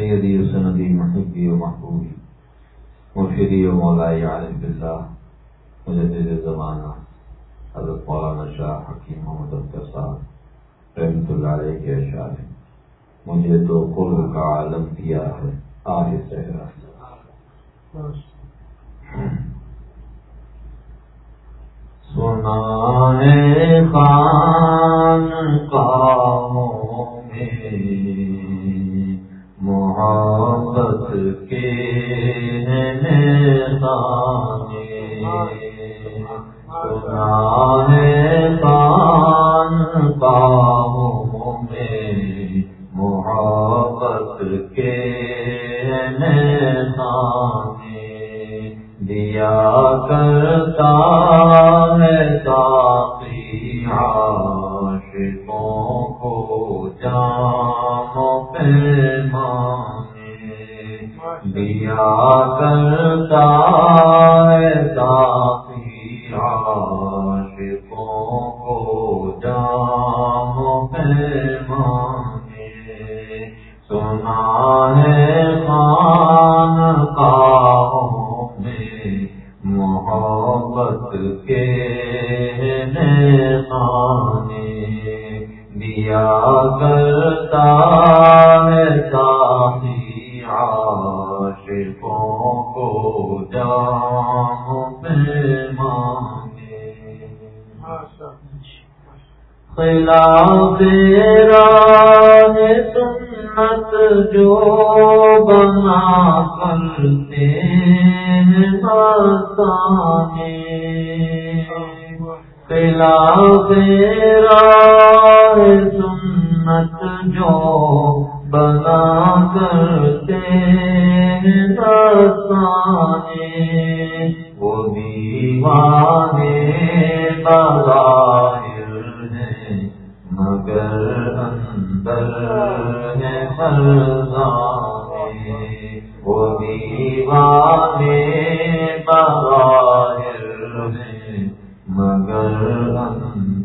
سیدی و سندی محبی و محبوبی، مرشدی و مولائی عالم باللہ، مجدد زمانہ، حضرت مولانا شاہ حکیم محمد اختر صاحب رحمۃ اللہ علیہ کے اشعار ہیں۔ مجھے تو قرب کا عالم دیا ہے آج صحرا سنا ہے۔ خان میں محبت کے سنا ہے خان پاؤں میں محبت کے دیا کرتا دیا کرتا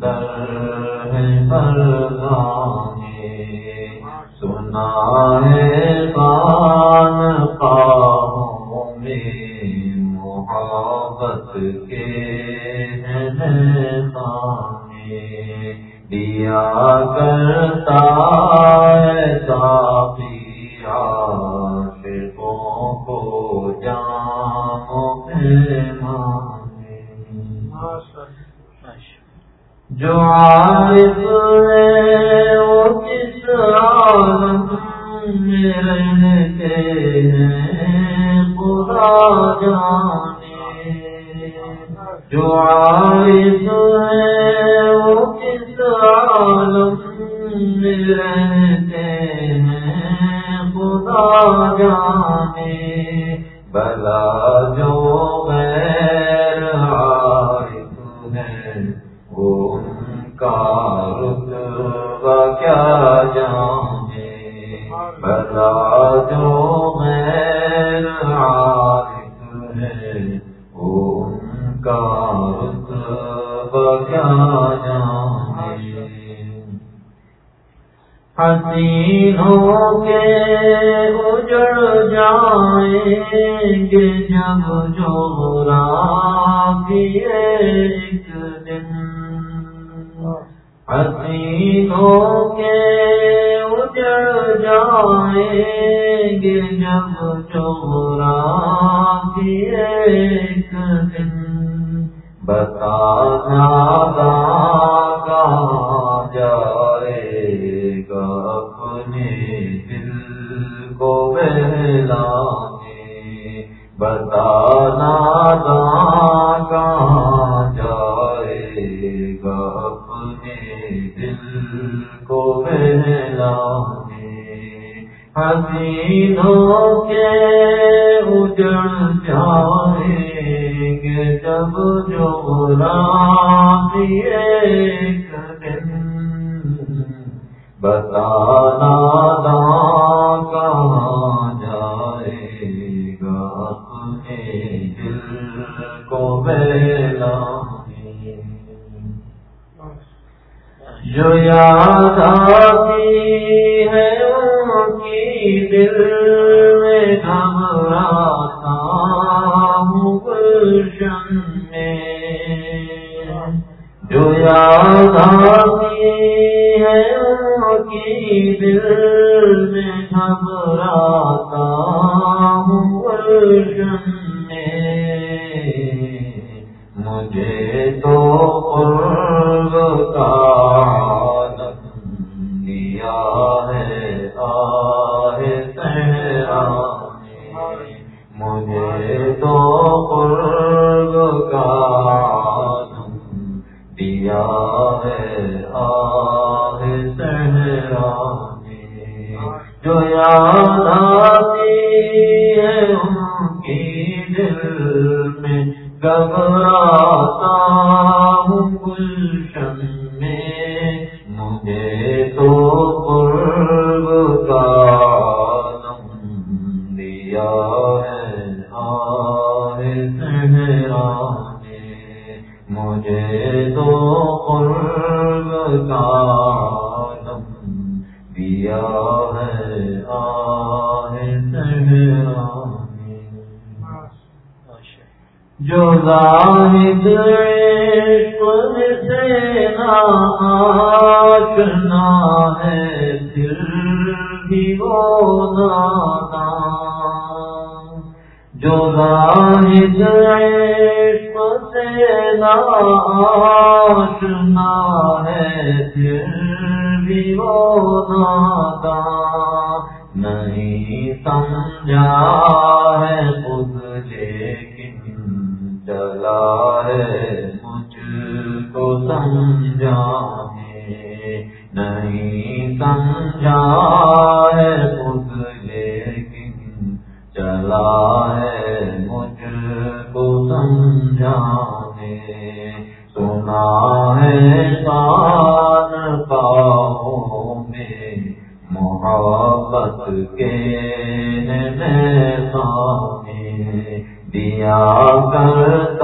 در ہے فرزانے سنا حسینوں کے اجڑ جائیں گے جب جو ایک دن۔ حسینوں کے اجڑ جائیں گے جب جو ایک دن۔ بتانا کہاں جائے گا اپنے دل کو بہلانے بتانا کہاں جائے گا اپنے دل کو بہلانے حسینوں کے اجڑ جائیں گے جب جو ایک دن۔ بتانا کہاں جائے گا اپنے دل کو بہلانے جو یاد آتی ہے ان کی دل دل ہاں۔ زاہد عشق سے ناشنا ہے، پھر بھی وہ نانا۔ جو زاہد عشق سے ہے، پھر بھی وہ نانا۔ دیا کرتا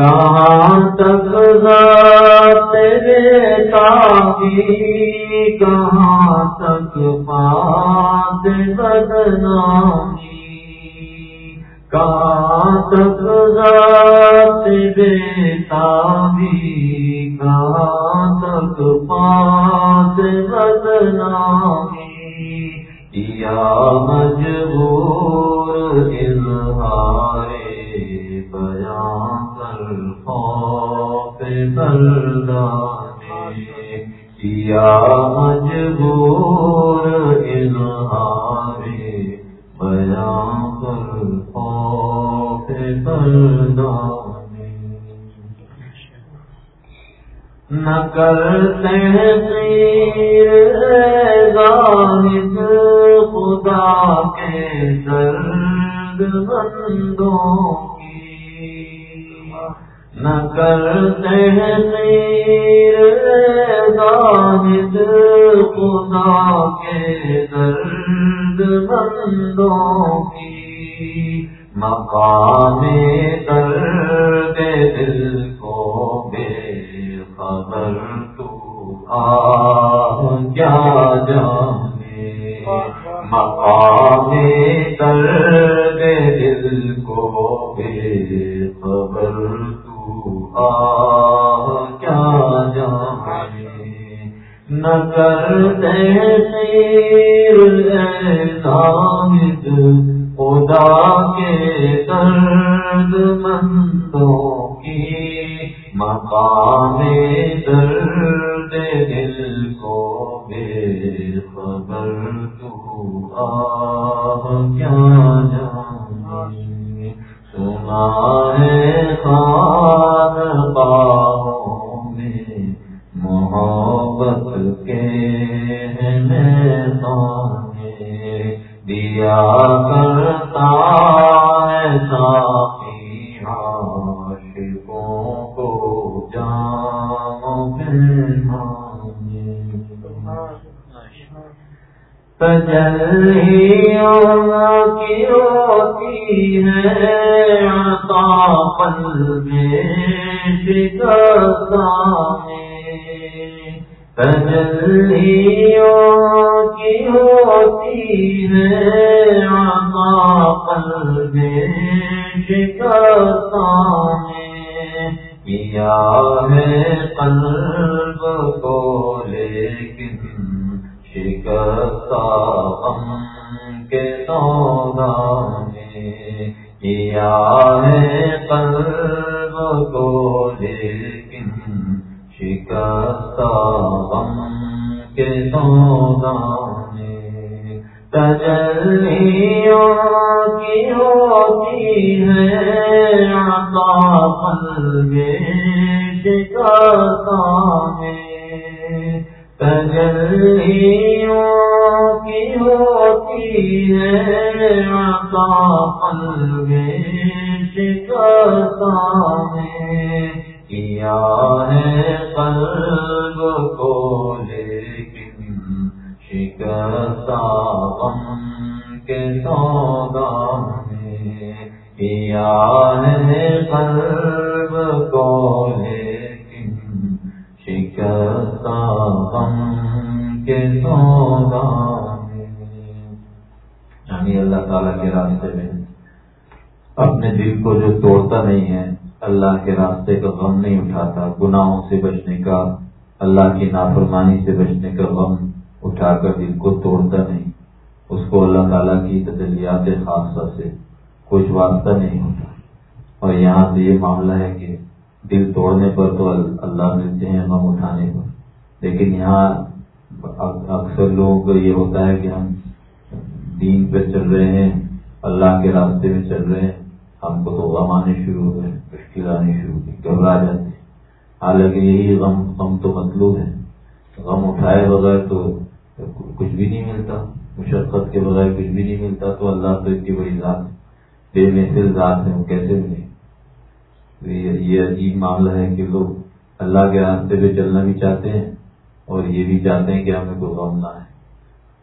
کہاں تک تیرے تابی کہاں تک پات بدنامی کہاں تک تیرے تابی کہاں تک پات بدنامی، یا مجبور اظہار خوف بردانے یا مجبور اظہار بیان پر خوف بردانے نہ کرتے پیر زاہد خدا کے درد بندوں نہ کرتے پیر زاہد خدا کے درد بندوں کی۔ مقام درد دل کو بے خبر تو آ کیا جانے؟ مقام درد دل کو بے خبر کیا جانے؟ نہ کرتے پیر زاہد خدا کے درد مندوں کی مقام درد دل کو بے خبر تو آہ کیا جانے؟ سنا ہے خان باہوں میں محبت کے دیا کرتا ہے ساقی تجلیوں کی ہوتی ہے عطا پل میں کیا ہے قلب کو لیکن شکستا غم کے سودا میں کیا ہے قلب کو لیکن شکستا غم کے سودا تجلیوں کی ہوتی ہے عطا قلب شکستا میں تجلیوں کی ہوتی ہے عطا قلب شکستا میں کیا ہے قلب کو لیکن شکستا غم کے سودا میں کیا ہے قلب کو لیکن شکستا غم کے سودا میں یعنی اللہ تعالیٰ کے راستے میں اپنے دل کو جو توڑتا نہیں ہے، اللہ کے راستے کا غم نہیں اٹھاتا، گناہوں سے بچنے کا، اللہ کی نافرمانی سے بچنے کا غم اٹھا کر دل کو توڑتا نہیں۔ اس کو اللہ تعالیٰ کی تجلیات خاصہ سے کچھ واسطہ نہیں ہوتا۔ اور یہاں سے یہ معاملہ ہے کہ دل توڑنے پر تو اللہ ملتے ہیں، غم اٹھانے پر۔ لیکن یہاں اکثر لوگوں کو یہ ہوتا ہے کہ ہم دین پہ چل رہے ہیں، اللہ کے راستے میں چل رہے ہیں۔ ہم کو تو غم آنے شروع ہو گئے مشکل آنی شروع ہوئی گھبرا جاتے ہیں۔ حالانکہ یہی غم غم تو مطلوب ہے۔ غم اٹھائے بغیر تو کچھ بھی نہیں ملتا۔ مشقت کے بغیر کچھ بھی نہیں ملتا۔ تو اللہ تو اتنی بڑی ذات بے محفل ذات ہے، وہ کیسے ملے؟ یہ عجیب معاملہ ہے کہ لوگ اللہ کے راستے پہ چلنا بھی چاہتے ہیں اور یہ بھی چاہتے ہیں کہ ہمیں کوئی غم نہ ہے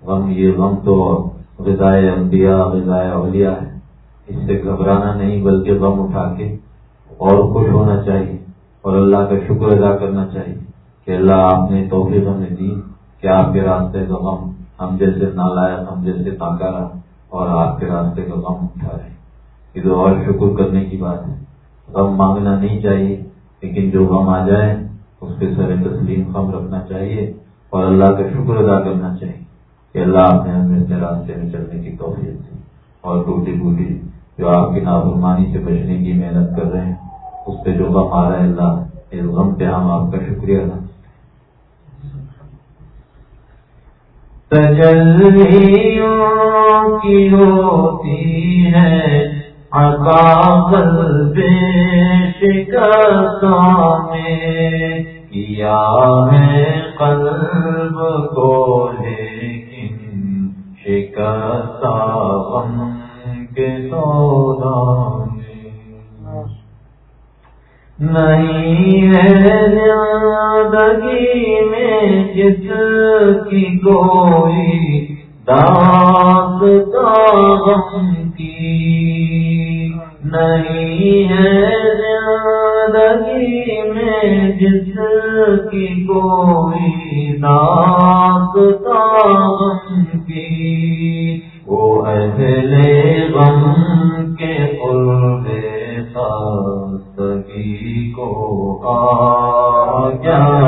غم، یہ غم تو غذائے انبیاء، غذائے اولیاء ہے۔ اس سے گھبرانا نہیں، بلکہ غم اٹھا کے اور خوش ہونا چاہیے اور اللہ کا شکر ادا کرنا چاہیے کہ اللہ آپ نے توفیق ہمیں دی کہ آپ کے راستے کا غم ہم جیسے نالائق، ہم جیسے تاکارا اور آپ کے راستے کا غم اٹھا رہے یہ تو اور شکر کرنے کی بات ہے۔ غم مانگنا نہیں چاہیے، لیکن جو غم آ جائے، اس پہ سر تسلیم غم رکھنا چاہیے اور اللہ کا شکر ادا کرنا چاہیے کہ اللہ آپ نے ہمیں اپنے راستے میں چلنے کی توفیق دی اور ٹوٹی پوٹی جو آپ کی نافرمانی سے بچنے کی محنت کر رہے ہیں، اس پہ جو غم آ رہا ہے اللہ، اس غم پہ ہم آپ کا شکریہ ادا۔ تجلیوں کی ہوتی ہے بے شکستوں میں، کیا ہے قلب کو لیکن شکستہ غم کے سودا نہیں ہے زندگی میں جس کی کوئی داغ غم کی۔ نہیں ہے زندگی میں جس کی کوئی داغ غم کی۔ وہ اہل غم کے قرب سکی کو آ گیا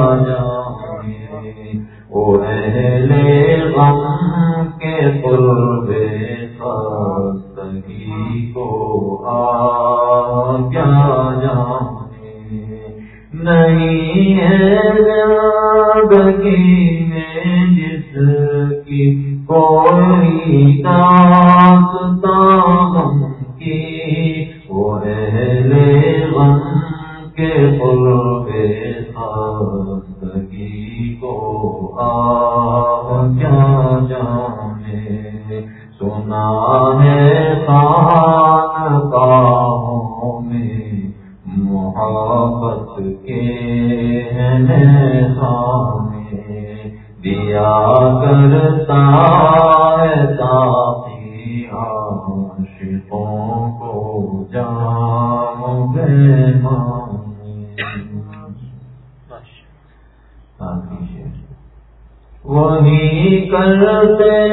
وہی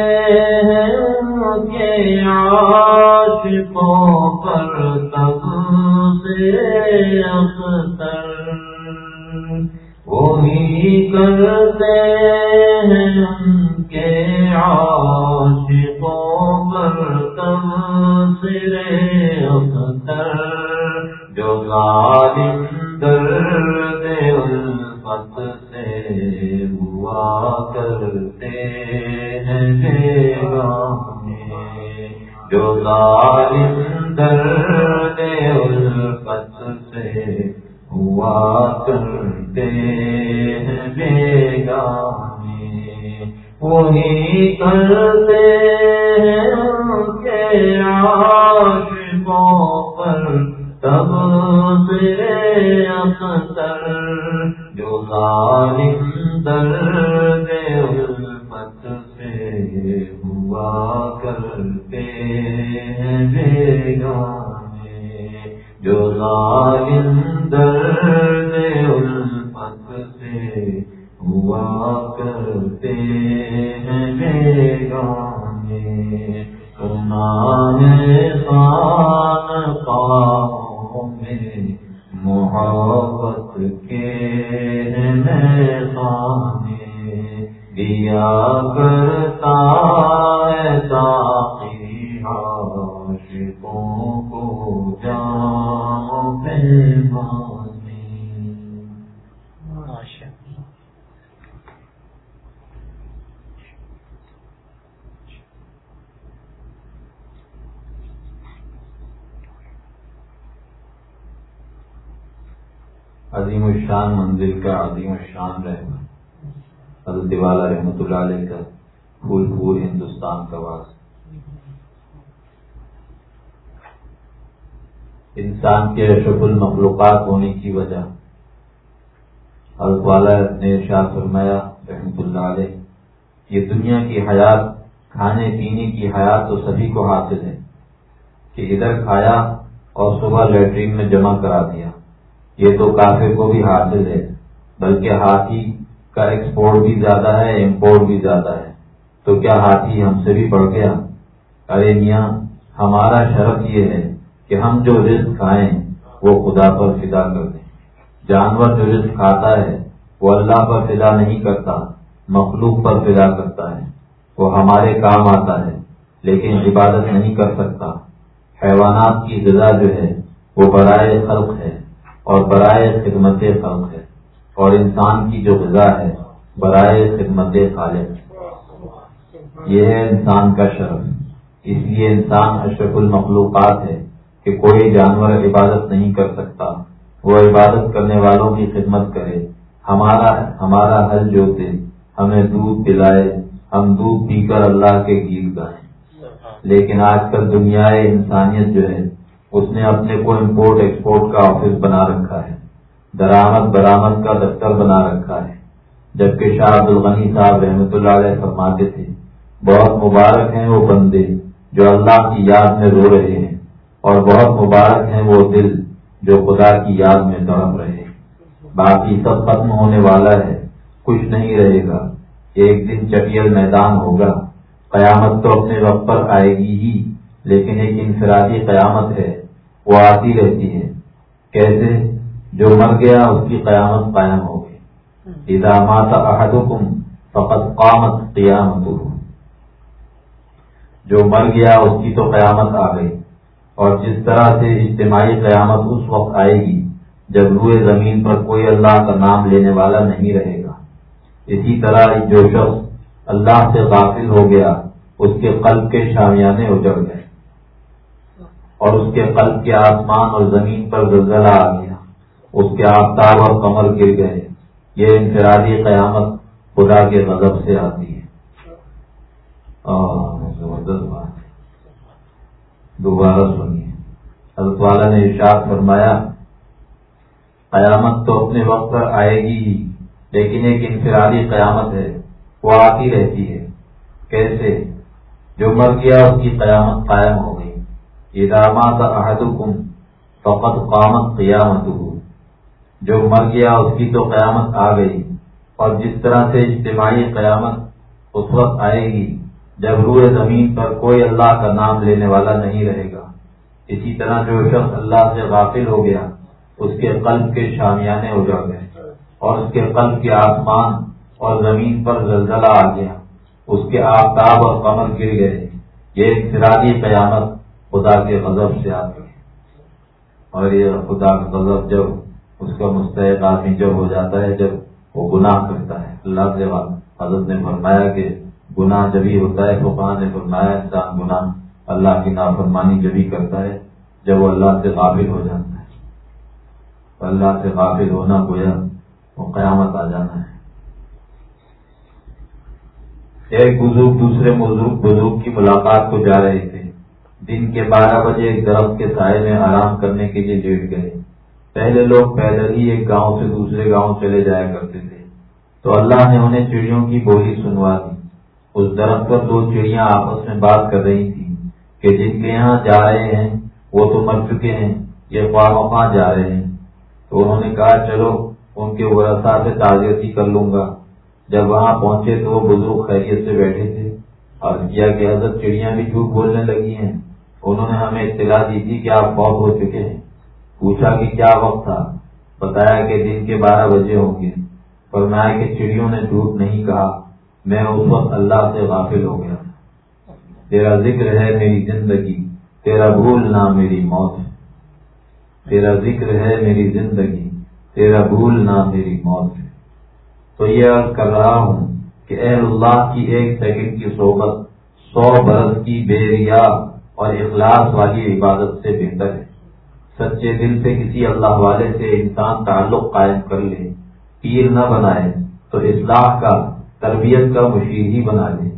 ہوا کرتے ہیں بیگانے جو ظالم منزل کا عظیم الشان رہنا حضرت والا رحمۃ اللہ علیہ کا پھول پھول ہندوستان کا واس۔ انسان کے اشرف المخلوقات ہونے کی وجہ، حضرت والا نے ارشاد فرمایا رحمۃ اللہ علیہ، یہ دنیا کی حیات، کھانے پینے کی حیات تو سبھی کو حاصل ہے، کہ ادھر کھایا اور صبح لیٹرین میں جمع کرا دیا۔ یہ تو کافی کو بھی حاصل ہے۔ بلکہ ہاتھی کا ایکسپورٹ بھی زیادہ ہے، امپورٹ بھی زیادہ ہے۔ تو کیا ہاتھی ہم سے بھی بڑھ گیا؟ ارے میاں، ہمارا شرف یہ ہے کہ ہم جو رزق کھائیں، وہ خدا پر فدا کر دیں۔ جانور جو رزق کھاتا ہے، وہ اللہ پر فدا نہیں کرتا، مخلوق پر فدا کرتا ہے۔ وہ ہمارے کام آتا ہے، لیکن عبادت نہیں کر سکتا۔ حیوانات کی غذا جو ہے، وہ برائے خلق ہے اور برائے خدمت خلق ہے۔ اور انسان کی جو غذا ہے، برائے خدمت خالق۔ یہ ہے انسان کا شرف۔ اس لیے انسان اشرف المخلوقات ہے کہ کوئی جانور عبادت نہیں کر سکتا۔ وہ عبادت کرنے والوں کی خدمت کرے۔ ہمارا ہمارا حل جوتے ہمیں دودھ پلائے۔ ہم دودھ پی کر اللہ کے گیت گائیں۔ لیکن آج کل دنیا انسانیت جو ہے، اس نے اپنے کو امپورٹ ایکسپورٹ کا آفس بنا رکھا ہے۔ درامد برامد کا دفتر بنا رکھا ہے۔ جبکہ شاہ عبد الغنی صاحب رحمۃ اللہ علیہ فرماتے تھے، بہت مبارک ہیں وہ بندے جو اللہ کی یاد میں رو رہے ہیں، اور بہت مبارک ہیں وہ دل جو خدا کی یاد میں تڑپ رہے ہیں۔ باقی سب ختم ہونے والا ہے، کچھ نہیں رہے گا۔ ایک دن چٹیل میدان ہوگا۔ قیامت تو اپنے وقت پر آئے گی ہی، لیکن ایک انفرادی قیامت ہے، وہ آتی رہتی ہے۔ کیسے؟ جو مر گیا اس کی قیامت قائم ہو گئی۔ ادامات احدکم فقط قامت قیامت جو مر گیا اس کی تو قیامت آ گئی۔ اور جس طرح سے اجتماعی قیامت اس وقت آئے گی، جب روئے زمین پر کوئی اللہ کا نام لینے والا نہیں رہے گا۔ اسی طرح جو شخص اللہ سے غافل ہو گیا، اس کے قلب کے شامیانے اجڑ گئے۔ اور اس کے قلب کے آسمان اور زمین پر زلزلہ آ گیا۔ اس کے آفتاب اور کمر گر گئے یہ انفرادی قیامت خدا کے غضب سے آتی ہے۔ زبردست بات دوبارہ سنیے۔ حضرت والا نے ارشاد فرمایا، قیامت تو اپنے وقت پر آئے گی ہی، لیکن ایک انفرادی قیامت ہے۔ وہ آتی رہتی ہے۔ کیسے؟ جو مر گیا اس کی قیامت قائم ہو گئی۔ یہ دامات احدکم فقط قامت قیامت ہو جو مر گیا اس کی تو قیامت آ گئی۔ اور جس طرح سے اجتماعی قیامت اس وقت آئے گی، جب روئے زمین پر کوئی اللہ کا نام لینے والا نہیں رہے گا۔ اسی طرح جو شخص اللہ سے غافل ہو گیا، اس کے قلب کے شامیانے اجڑ گئے۔ اور اس کے قلب کے آسمان اور زمین پر زلزلہ آ گیا۔ اس کے آفتاب اور قمر گر گئے۔ یہ انفرادی قیامت خدا کے غضب سے آتی ہے۔ اور یہ خدا کا غضب جب اس کا مستحق آدمی جب ہو جاتا ہے، جب وہ گناہ کرتا ہے۔ اللہ سے حضرت نے فرمایا کہ گناہ جبھی ہوتا ہے، تو نے فرمایا انسان گناہ اللہ کی نافرمانی جبھی کرتا ہے، جب وہ اللہ سے قابل ہو جاتا ہے۔ اللہ سے قابل ہونا گویا وہ قیامت آ جانا ہے۔ ایک بزرگ دوسرے بزرگ بزرگ کی ملاقات کو جا رہے تھے۔ دن کے بارہ بجے ایک درخت کے سائے میں آرام کرنے کے لیے لیٹ گئے۔ پہلے لوگ پیدل ہی ایک گاؤں سے دوسرے گاؤں چلے جایا کرتے تھے۔ تو اللہ نے انہیں چڑیوں کی بولی سنوا دی۔ اس درخت پر دو چڑیاں آپس میں بات کر رہی تھی کہ جن کے یہاں جا رہے ہیں، وہ تو مر چکے ہیں، یہ وہاں جا رہے ہیں۔ تو انہوں نے کہا، چلو، ان کے ورثہ سے تعزیتی کر لوں گا۔ جب وہاں پہنچے تو وہ بزرگ خیریت سے بیٹھے تھے۔ اور کیا کہ حضرت چڑیاں بھی جھوٹ بولنے لگی ہیں۔ انہوں نے ہمیں اطلاع دی تھی کہ آپ فوت ہو چکے ہیں۔ پوچھا کہ کیا وقت تھا؟ بتایا کہ دن کے بارہ بجے ہوں گے۔ فرمایا کہ چڑیوں نے جھوٹ نہیں کہا۔ میں اس وقت اللہ سے غافل ہو گیا۔ تیرا ذکر ہے میری زندگی، تیرا بھول نہ میری موت۔ تیرا ذکر ہے میری زندگی، تیرا بھول نہ میری موت۔ تو یہ عرض کر رہا ہوں کہ اے اللہ کی ایک سیکنڈ کی صحبت، سو برس کی بے ریا اور اخلاص والی عبادت سے بہتر ہے۔ سچے دل سے کسی اللہ والے سے انسان تعلق قائم کر لے، پیر نہ بنائے تو اصلاح کا، تربیت کا مشیر ہی بنا لے۔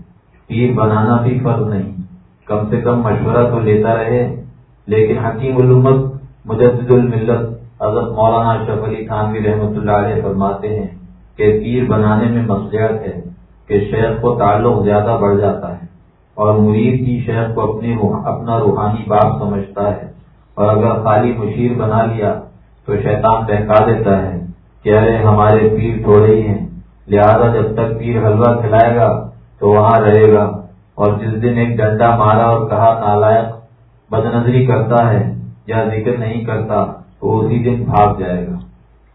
پیر بنانا بھی فرض نہیں، کم سے کم مشورہ تو لیتا رہے۔ لیکن حکیم علومت مجدد الملت، حضرت مولانا اشرف علی خانوی رحمۃ اللہ علیہ فرماتے ہیں کہ پیر بنانے میں مصلحت ہے کہ شیخ کو تعلق زیادہ بڑھ جاتا ہے اور مرید کی شیخ کو اپنی اپنا روحانی باپ سمجھتا ہے۔ اور اگر خالی مشیر بنا لیا تو شیطان بہکا دیتا ہے کہ ارے ہمارے پیر تھوڑے ہی ہیں، لہذا جب تک پیر حلوہ کھلائے گا تو وہاں رہے گا۔ اور جس دن ایک ڈنڈا مارا اور کہا، نالائق، بد نظری کرتا ہے یا ذکر نہیں کرتا تو اسی دن بھاگ جائے گا۔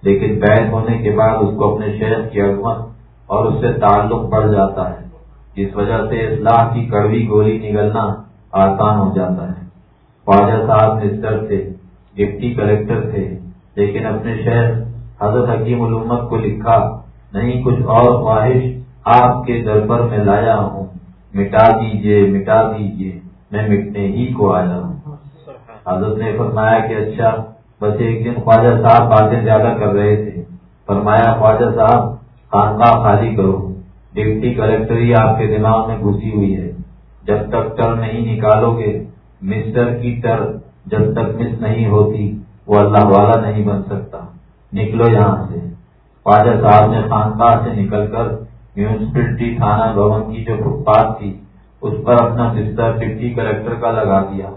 لیکن بیٹھ ہونے کے بعد اس کو اپنے شہر کی عظمت اور اس سے تعلق بڑھ جاتا ہے، جس وجہ سے اصلاح کی کڑوی گولی نگلنا آسان ہو جاتا ہے۔ خواجہ صاحب مسٹر تھے ڈپٹی کلیکٹر تھے لیکن اپنے شہر حضرت حکیم علومت کو لکھا نہیں کچھ اور خواہش آپ کے در پر میں لایا ہوں۔ مٹا دیجیے مٹا دیجیے میں مٹنے ہی کو آیا ہوں۔ حضرت نے فرمایا کہ اچھا بس ایک دن خواجہ صاحب باتیں زیادہ کر رہے تھے۔ فرمایا خواجہ صاحب خانقاہ خالی کرو۔ ڈپٹی کلیکٹر ہی آپ کے دماغ میں گھسی ہوئی ہے۔ جب تک ٹر نہیں نکالو گے مسٹر کی ٹر جب تک مس نہیں ہوتی، وہ اللہ والا نہیں بن سکتا۔ نکلو یہاں سے۔ خواجہ صاحب نے خانقاہ سے نکل کر میونسپلٹی تھانہ بھون کی جو فٹ پاتھ تھی، اس پر اپنا بستر ڈپٹی کلیکٹر کا لگا دیا۔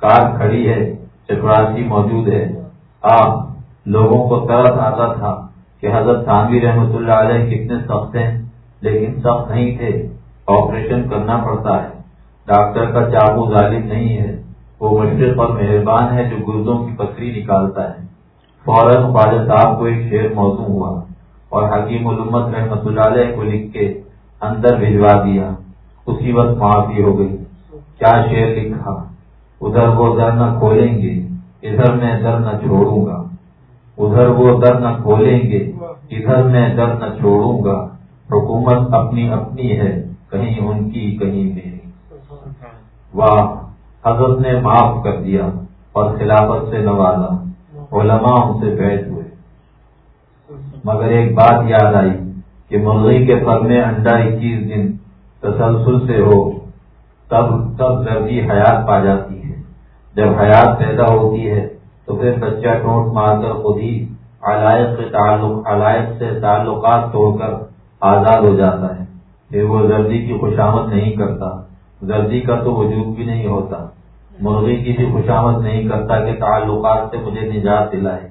کار کھڑی ہے چپراسی موجود ہے۔ آپ لوگوں کو طرف آتا تھا کہ حضرت خانوی رحمت اللہ علیہ کتنے سخت ہیں، لیکن سخت نہیں تھے۔ آپریشن کرنا پڑتا ہے۔ ڈاکٹر کا چاقو ظالم نہیں ہے۔ وہ مشرق اور مہربان ہے جو گردوں کی پتری نکالتا ہے۔ فوراً خواجہ صاحب کو ایک شعر موضوع ہوا اور حکیم علومت رحمت اللہ علیہ کو لکھ کے اندر بھجوا دیا۔ اسی وقت معافی ہو گئی۔ کیا شعر لکھا؟ ادھر وہ در نہ کھولیں گے، ادھر میں در نہ چھوڑوں گا۔ ادھر وہ در نہ کھولیں گے، ادھر میں در نہ چھوڑوں گا۔ حکومت اپنی اپنی ہے، کہیں ان کی کہیں میری واہ، حضرت نے معاف کر دیا اور خلافت سے نوازا، علماء ان سے بیٹھ ہوئے۔ مگر ایک بات یاد آئی کہ مرغی کے پر میں انڈا اکیس دن تسلسل سے ہو، تب تب زردی حیات پا جاتی ہے۔ جب حیات پیدا ہوتی ہے تو پھر بچہ ٹوٹ مار کر خود ہی علائق کے تعلق، علائق سے تعلقات توڑ کر آزاد ہو جاتا ہے۔ پھر وہ زردی کی خوشامد نہیں کرتا۔ زردی کا تو وجود بھی نہیں ہوتا۔ مرغی کی بھی خوشامد نہیں کرتا کہ تعلقات سے مجھے نجات دلائے۔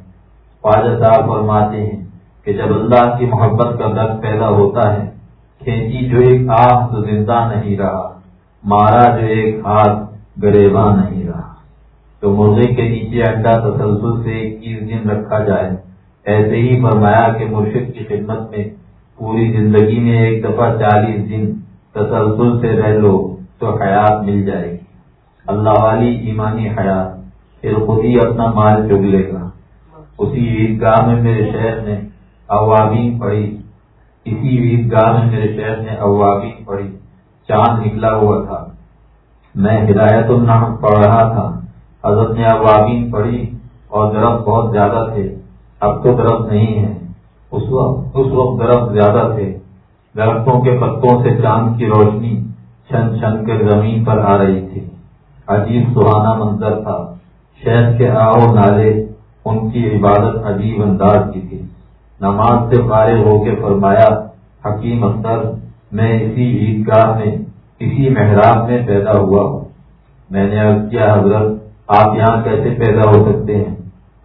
خواجہ صاحب فرماتے ہیں کہ جب اللہ کی محبت کا درد پیدا ہوتا ہے، کھینچی جو ایک آہ تو زندہ نہیں رہا، مارا جو ایک ہاتھ گریباں نہیں رہا۔ تو مرغے کے نیچے انڈا تسلسل سے اکیس دن رکھا جائے۔ ایسے ہی فرمایا کہ مرشد کی خدمت میں پوری زندگی میں ایک دفعہ چالیس دن تسلسل سے رہ لو۔ تو حیات مل جائے گی۔ اللہ والی ایمانی حیات۔ پھر خود ہی اپنا مال چگ لے گا۔ اسی عیدگاہ میں میرے شہر نے اوابین پڑی اسی عیدگاہ میں میرے شہر نے اوابین پڑی چاند نکلا ہوا تھا۔ میں ہدایت النحم پڑھ رہا تھا۔ حضرت نے ابابین پڑھی اور درخت بہت زیادہ تھے۔ اب تو درخت نہیں ہے اس وقت اس وقت درخت زیادہ تھے۔ درختوں کے پتوں سے چاند کی روشنی۔ چھن چھن کے زمین پر آ رہی تھی۔ عجیب سہانا منظر تھا۔ شہر کے آؤ نالے، ان کی عبادت عجیب انداز کی تھی۔ نماز سے فارغ ہو کے فرمایا، حکیم اختر، میں اسی عیدگاہ میں، اسی محراب میں پیدا ہوا ہوں۔ میں نے عرض کیا، حضرت، آپ یہاں کیسے پیدا ہو سکتے ہیں؟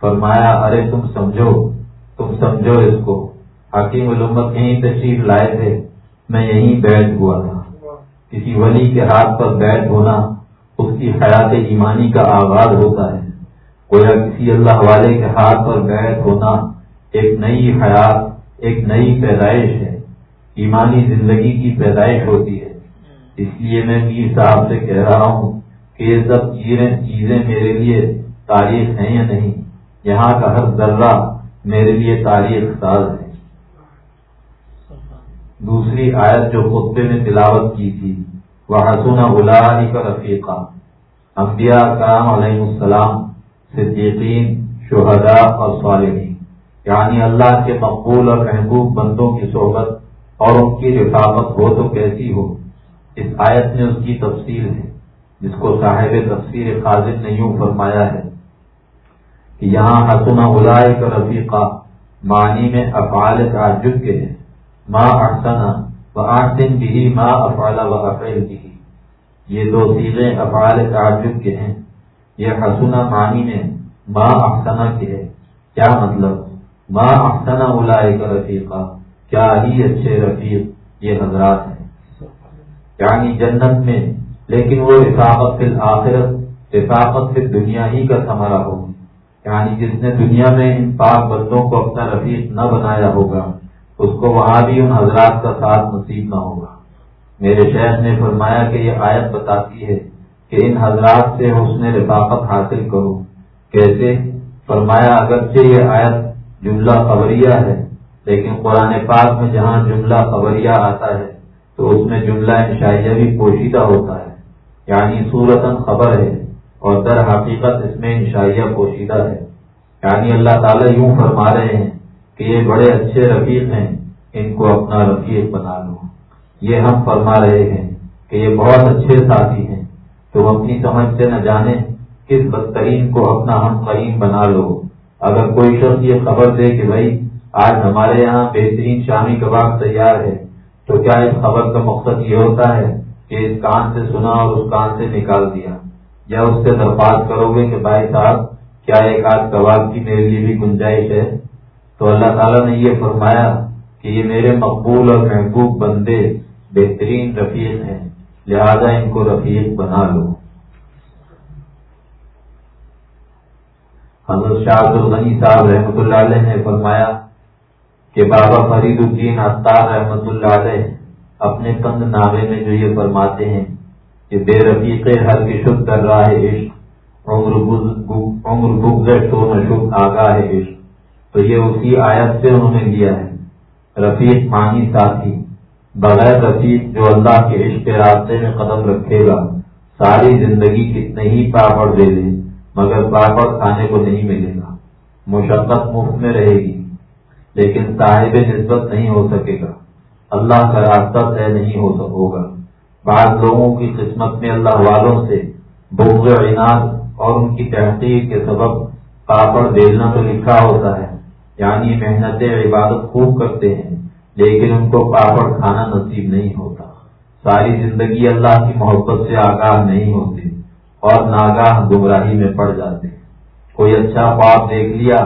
فرمایا، ارے، تم سمجھو تم سمجھو اس کو۔ حکیم علومت یہیں تشریف لائے تھے۔ میں یہیں بیٹھ ہوا تھا۔ کسی ولی کے ہاتھ پر بیٹھ ہونا اس کی حیات ایمانی کا آغاز ہوتا ہے۔ کوئی کسی اللہ والے کے ہاتھ پر بیٹھ ہونا ایک نئی حیات، ایک نئی پیدائش ہے۔ ایمانی زندگی کی پیدائش ہوتی ہے۔ اس لیے میں میر صاحب سے کہہ رہا ہوں کہ یہ سب چیزیں چیزیں میرے لیے تاریخ ہیں یا نہیں؟ یہاں کا ہر ذرہ میرے لیے تاریخ ساز ہے۔ دوسری آیت جو خطبے میں تلاوت کی تھی وہ حسن غلائی کا رفیقہ انبیاء کرام علیہ السلام، صدیقین، شہداء اور صالحین۔ یعنی اللہ کے مقبول اور محبوب بندوں کی صحبت اور ان کی رفاقت ہو تو کیسی ہو؟ اس آیت میں اس کی تفصیل ہے، جس کو صاحب تفسیر قاضر نے یوں فرمایا ہے کہ یہاں حسن غلائے کا رفیقہ معنی میں افعال تعجب کے ہیں۔ ماں احسنا و آٹن بھی ماں افعال و افعل بھی یہ دو سیزیں افعال تعجب کے ہیں. یہ حسنا معنی میں ماں احسنا کے ہے کیا مطلب؟ ماں احسنا غلائے کا رفیقہ کیا ہی اچھے رفیق یہ حضرات ہیں. یعنی جنت میں، لیکن وہ رفاقت فی الآخرت، رفاقت فی دنیا ہی کا ثمرہ ہوگی. یعنی جس نے دنیا میں ان پاک بندوں کو اپنا رفیق نہ بنایا ہوگا اس کو وہاں بھی ان حضرات کا ساتھ نصیب نہ ہوگا۔ میرے شہر نے فرمایا کہ یہ آیت بتاتی ہے کہ ان حضرات سے حسن رفاقت حاصل کرو کیسے؟ فرمایا، اگرچہ یہ آیت جملہ خبریہ ہے، لیکن قرآن پاک میں جہاں جملہ خبریہ آتا ہے، تو اس میں جملہ انشائیہ بھی پوشیدہ ہوتا ہے۔ یعنی صورتن خبر ہے اور در حقیقت اس میں انشائیہ پوشیدہ ہے۔ یعنی اللہ تعالیٰ یوں فرما رہے ہیں کہ یہ بڑے اچھے رفیق ہیں، ان کو اپنا رفیق بنا لو۔ یہ ہم فرما رہے ہیں کہ یہ بہت اچھے ساتھی ہیں۔ تم اپنی سمجھ سے نہ جانے کس بدترین کو اپنا ہم قریم بنا لو۔ اگر کوئی شخص یہ خبر دے کہ بھائی، آج ہمارے یہاں بہترین شامی کباب تیار ہے، تو کیا اس خبر کا مقصد یہ ہوتا ہے کہ اس کان سے سنا اور اس کان سے نکال دیا؟ یا اس سے درخواست کرو گے کہ بھائی صاحب، کیا ایک آدھ کباب کی میرے لیے بھی گنجائش ہے؟ تو اللہ تعالیٰ نے یہ فرمایا کہ یہ میرے مقبول اور محبوب بندے بہترین رفیق ہیں، لہذا ان کو رفیق بنا لو۔ حضرت شاہ الغنی صاحب رحمۃ اللہ علیہ نے فرمایا کہ بابا فرید الدین اختار رحمۃ اللہ علیہ اپنے کند نامے میں جو یہ فرماتے ہیں کہ بے رفیق ہر کی کر رہا ہے عشق، عمر بگزر تو نہ آگاہ ہے عشق۔ تو یہ اسی آیت سے انہوں نے لیا ہے۔ رفیق مانی ساتھی۔ بغیر رفیق جو اللہ کے عشق کے راستے میں قدم رکھے گا، ساری زندگی کتنے ہی پاپڑ دے دے، مگر پاپڑ کھانے کو نہیں ملے گا۔ مشقت مفت میں رہے گی، لیکن صاحب نسبت نہیں ہو سکے گا۔ اللہ کا راستہ طے نہیں ہو ہوگا۔ بعض لوگوں کی قسمت میں اللہ والوں سے بغض عناد اور ان کی تحقیق کے سبب پاپڑ بیلنا تو لکھا ہوتا ہے یعنی محنت عبادت خوب کرتے ہیں، لیکن ان کو پاپڑ کھانا نصیب نہیں ہوتا۔ ساری زندگی اللہ کی محبت سے آگاہ نہیں ہوتے اور ناگاہ گمراہی میں پڑ جاتے کوئی اچھا خواب دیکھ لیا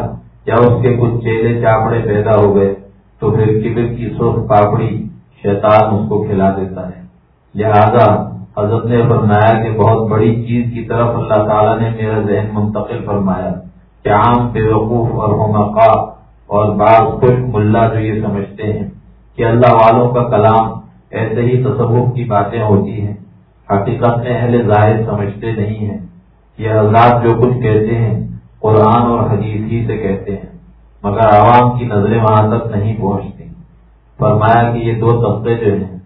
یا اس کے کچھ چیلے چاپڑے پیدا ہو گئے، تو پھر کبر کی سرخ پاپڑی شیطان اس کو کھلا دیتا ہے۔ لہذا حضرت نے فرمایا کہ بہت بڑی چیز کی طرف اللہ تعالیٰ نے میرا ذہن منتقل فرمایا، کہ عام بے وقوف اور ہوما اور بعض خوش ملا جو یہ سمجھتے ہیں کہ اللہ والوں کا کلام ایسے ہی تصور کی باتیں ہوتی ہیں۔ حقیقت میں اہل ظاہر سمجھتے نہیں ہیں۔ یہ حضرات جو کچھ کہتے ہیں، قرآن اور حدیث ہی سے کہتے ہیں، مگر عوام کی نظریں وہاں تک نہیں پہنچتی۔ فرمایا کہ یہ دو طبقے جو ہیں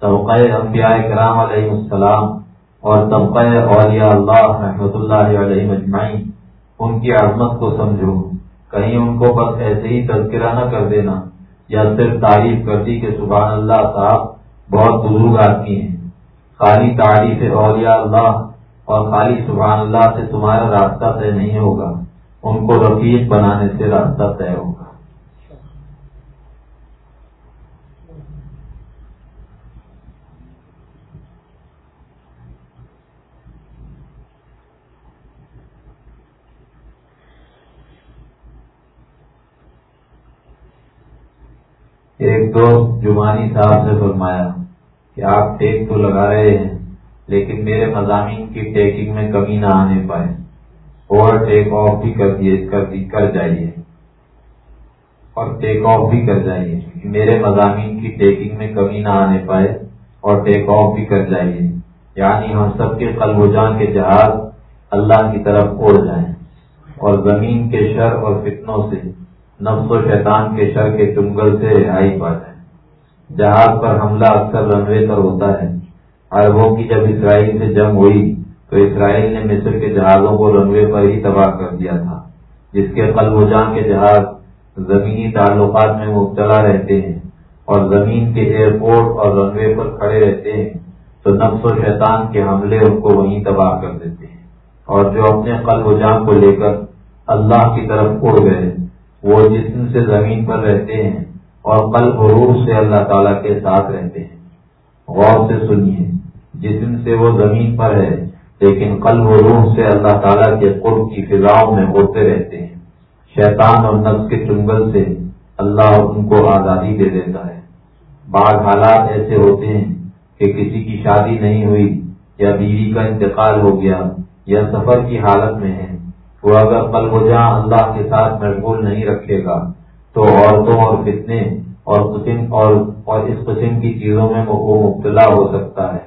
طبقۂ انبیاء کرام علیہ السلام اور طبقۂ اولیاء اللہ رحمۃ اللہ علیہ مجمعین ان کی عظمت کو سمجھو۔ کہیں ان کو بس ایسے ہی تذکرہ نہ کر دینا۔ یا صرف تعریف کر دی کہ سبحان اللہ صاحب، بہت بزرگ آدمی ہیں۔ خالی تعریف اولیاء اللہ اور خالی سبحان اللہ سے تمہارا راستہ طے نہیں ہوگا۔ ان کو رفیق بنانے سے راستہ طے ہوگا۔ ایک دوست جمانی صاحب سے فرمایا کہ آپ ٹیک تو لگا رہے ہیں، لیکن میرے مضامین کی ٹیکنگ میں کمی نہ آنے پائے۔ اور ٹیک آف بھی کر دیے، کر جائیے۔ اور ٹیک آف بھی کر جائیے میرے مضامین کی ٹیکنگ میں کمی نہ آنے پائے۔ اور ٹیک آف بھی کر جائیے۔ یعنی ہم سب کے قلب و جان کے جہاز اللہ کی طرف اڑ جائیں۔ اور زمین کے شر اور فتنوں سے نفس و شیطان کے شر کے چنگل سے رہائی پا جائے جہاز پر حملہ اکثر رنوے پر ہوتا ہے۔ عربوں کی جب اسرائیل سے جنگ ہوئی تو اسرائیل نے مصر کے جہازوں کو رنوے پر ہی تباہ کر دیا تھا، جس کے قلب و جان کے جہاز زمینی تعلقات میں مبتلا رہتے ہیں اور زمین کے ایئرپورٹ اور رنوے پر کھڑے رہتے ہیں، تو نفس و شیطان کے حملے ان کو وہیں تباہ کر دیتے ہیں۔ اور جو اپنے قلب و جان کو لے کر اللہ کی طرف اڑ گئے وہ جسم سے زمین پر رہتے ہیں اور قلب روح سے اللہ تعالیٰ کے ساتھ رہتے ہیں۔ غور سے سنیے، جسم سے وہ زمین پر ہے، لیکن قلب و روح سے اللہ تعالیٰ کے قرب کی فضاؤں میں ہوتے رہتے ہیں۔ شیطان اور نفس کے چنگل سے اللہ ان کو آزادی دے دیتا ہے۔ بعض حالات ایسے ہوتے ہیں کہ کسی کی شادی نہیں ہوئی یا بیوی کا انتقال ہو گیا یا سفر کی حالت میں ہے۔ وہ اگر قلب و جہاں اللہ کے ساتھ مشغول نہیں رکھے گا، تو عورتوں اور فتنے اور قسم اور اور اس قسم کی چیزوں میں وہ مبتلا ہو سکتا ہے۔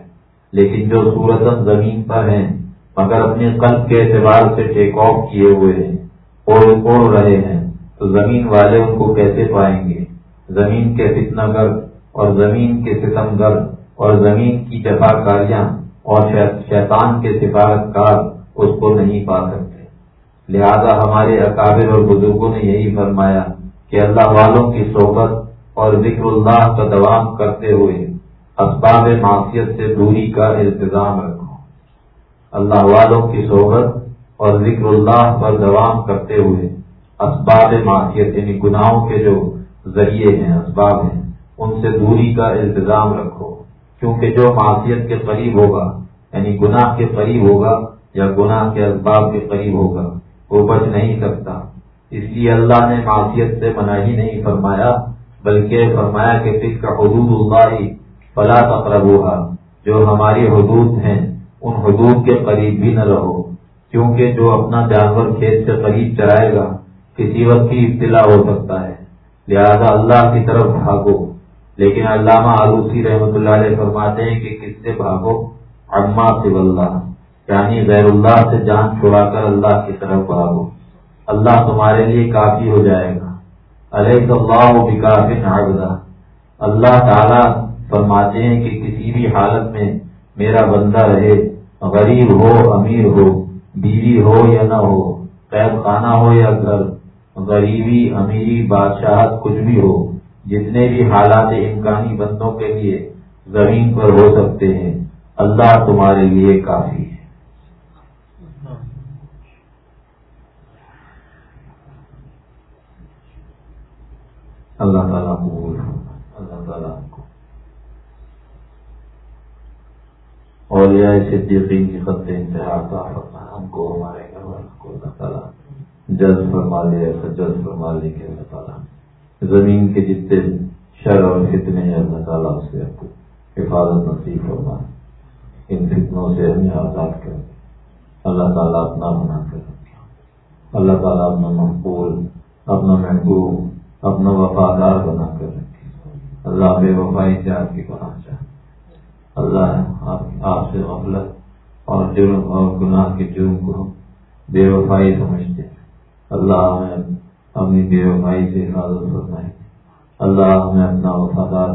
لیکن جو سورت زمین پر ہیں، مگر اپنے قلب کے اعتبار سے ٹیک آف کیے ہوئے ہیں، اور رہے ہیں، تو زمین والے ان کو کیسے پائیں گے؟ زمین کے فتنا گر اور زمین کے ستم گر اور زمین کی جفا کاریاں اور شیطان کے سفارت کار اس کو نہیں پا سکتے۔ لہذا ہمارے اکابر اور بزرگوں نے یہی فرمایا کہ اللہ والوں کی صحبت اور ذکر اللہ کا دوام کرتے ہوئے اسباب معاشیت سے دوری کا انتظام رکھو۔ اللہ والوں کی صحبت اور ذکر اللہ پر دوام کرتے ہوئے اسباب معاشیت یعنی گناہوں کے جو ذریعے ہیں، اسباب ہیں، ان سے دوری کا انتظام رکھو۔ کیونکہ جو معاشیت کے قریب ہوگا یعنی گناہ کے قریب ہوگا یا گناہ کے اسباب کے قریب ہوگا وہ بچ نہیں سکتا۔ اس لیے اللہ نے معاشیت سے منع ہی نہیں فرمایا، بلکہ فرمایا کہ فک کا حدود اللہ فلا تقرب جو ہماری حدود ہیں، ان حدود کے قریب بھی نہ رہو۔ کیونکہ جو اپنا جانور کھیت سے قریب چرائے گا، کسی وقت کی اطلاع ہو سکتا ہے۔ لہذا اللہ کی طرف بھاگو۔ لیکن علامہ آلوسی رحمۃ اللہ علیہ فرماتے ہیں کہ کس سے بھاگو؟ اما سے اللہ۔ یعنی غیر اللہ سے جان چھڑا کر اللہ کی طرف بھاگو۔ اللہ تمہارے لیے کافی ہو جائے گا۔ علیہ اللہ بکافن عبدہ۔ اللہ تعالیٰ فرماتے ہیں کہ کسی بھی حالت میں میرا بندہ رہے، غریب ہو، امیر ہو، بیوی ہو یا نہ ہو، قید خانہ ہو یا گھر، غریبی، امیری، بادشاہت، کچھ بھی ہو، جتنے بھی حالات امکانی بندوں کے لیے زمین پر ہو سکتے ہیں، اللہ تمہارے لیے کافی ہے۔ اللہ تعالیٰ کو اللہ تعالیٰ کو۔ اور یہ صدیقین کی خط انتہا کا ہم کو، ہمارے گھر والوں کو اللہ تعالیٰ جلد فرما لے جلد فرما لے کے اللہ تعالیٰ زمین کے جتنے شر اور فتنے ہیں، اللہ تعالیٰ سے آپ کو حفاظت نصیب فرما ان فتنوں سے ہمیں آزاد کر اللہ تعالیٰ اپنا بنا کر اللہ تعالیٰ اپنا مقبول، اپنا محبوب اپنا وفادار بنا کر رکھے اللہ بے وفائی سے آپ کی بنا چاہے۔ اللہ آپ سے غفلت اور جرم اور گناہ کے جرم کو بے وفائی سمجھتے اللہ ہمیں اپنی بے وفائی سے حفاظت فرمائے۔ اللہ ہمیں اپنا وفادار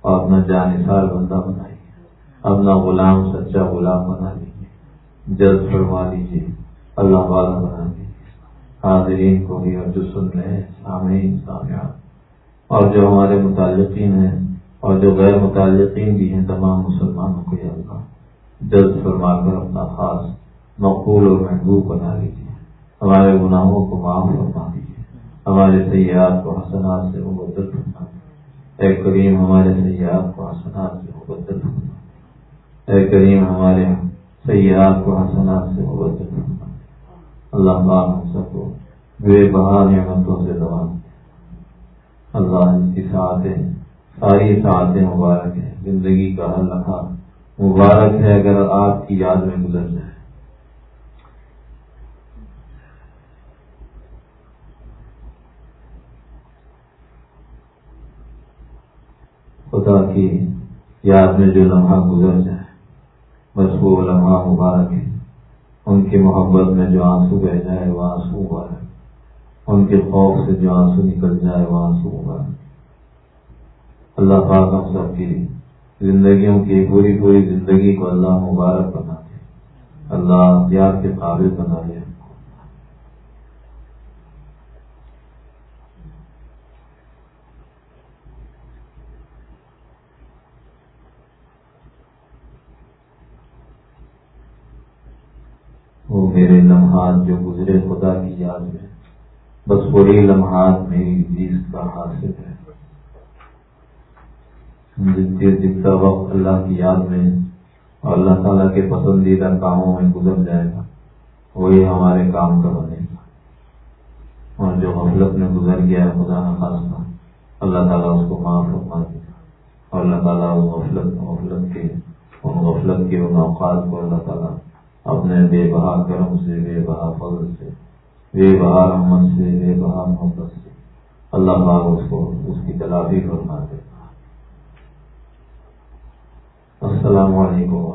اور اپنا جانسار بندہ بنائیے اپنا غلام سچا غلام بنا لیجیے۔ جلد فرما لیجیے۔ اللہ والا بنا لیجیے۔ حاضرین کو بھی اور جو سن رہے ہیں، سامعین، سامعات۔ اور جو ہمارے متعلقین ہیں اور جو غیر متعلقین بھی ہیں، تمام مسلمانوں کو یہ اللہ جلد فرما کر اپنا خاص، مقبول اور محبوب بنا لیجیے۔ ہمارے گناہوں کو معاف فرما دیجیے۔ ہمارے سیاحت کو حسنات سے مبدل فرما اے کریم، ہمارے سیاحت کو حسنات سے مبدل فرما اے کریم، ہمارے سیاحت کو حسنات سے مبدل فرما اللہ پاک ہم سب کو بے بہا نعمتوں سے دوا اللہ کی ساتھیں ساری ساتھیں مبارک ہیں۔ زندگی کا حل رکھا مبارک ہے اگر آپ کی یاد میں گزر جائے۔ خدا کی یاد میں جو لمحہ گزر جائے، بس وہ لمحہ مبارک ہے۔ ان کی محبت میں جو آنسو بہ جائے وہ آنسو ہوا ہے۔ ان کے خوف سے جو آنسو نکل جائے وہ آنسو ہوا ہے۔ اللہ پاک ہم سب کی زندگیوں کی پوری پوری زندگی کو اللہ مبارک بنا دے۔ اللہ یاد کے قابل بنا دے وہ میرے لمحات جو گزرے، خدا کی یاد میں۔ بس وہی لمحات میری جیس کا حاصل ہے۔ جتنا وقت اللہ کی یاد میں اور اللہ تعالیٰ کے پسندیدہ کاموں میں گزر جائے گا، وہی ہمارے کام کا بنے گا۔ اور جو غفلت میں گزر گیا ہے، خدا نخواستہ اللہ تعالیٰ اس کو معاف فرما دے اور اللہ تعالیٰ اس غفلت غفلت کے، ان غفلت کے ان اوقات کو اللہ تعالیٰ اپنے بے بہا کرم سے، بے بہا فضل سے، بے بہا رحمت سے، بے بہا محبت سے اللہ پاک اس کو، اس کی تلافی فرما دے السلام علیکم